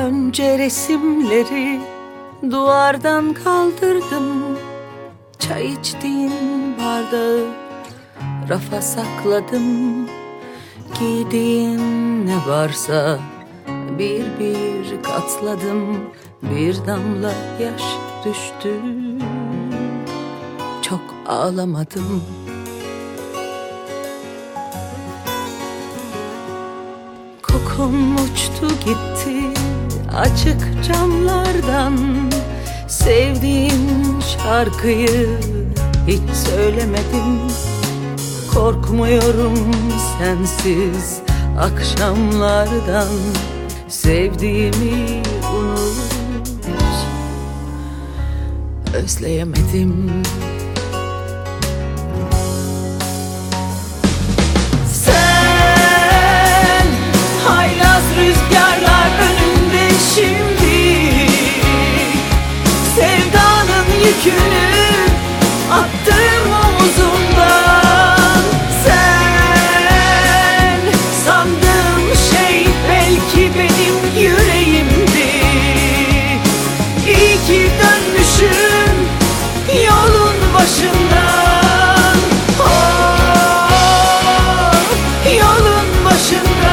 Önce resimleri duvardan kaldırdım. Çay içtiğin bardağı rafa sakladım. Giydiğin ne varsa bir bir katladım. Bir damla yaş düştü. Çok ağlamadım. Kokun uçtu gitti açık camlardan Sevdiğim şarkıyı hiç söylemedim. Korkmuyorum sensiz akşamlardan Sevdiğimi unut Özleyemedim yükünü attım omuzumdan Sen sandığım şey belki benim yüreğimdi. İyi ki dönmüşüm yolun başından. Oh, yolun başından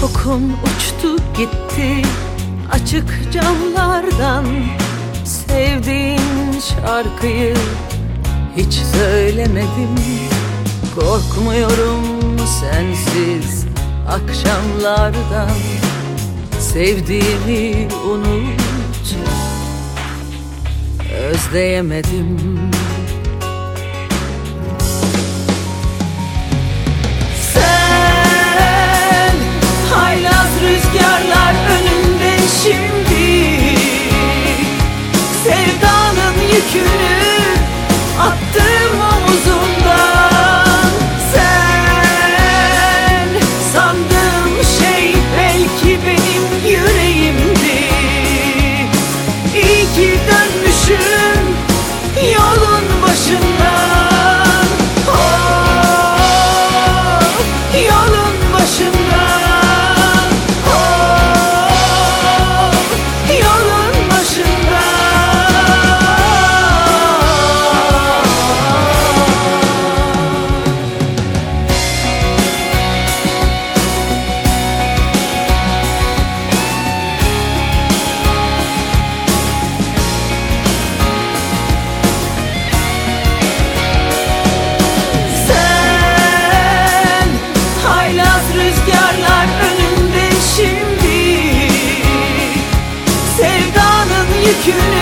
Kokun uçtu gitti açık camlardan. Sevdiğin şarkıyı hiç söylemedim. Korkmuyorum sensiz akşamlardan. Sevdiğimi unut Özleyemedim You.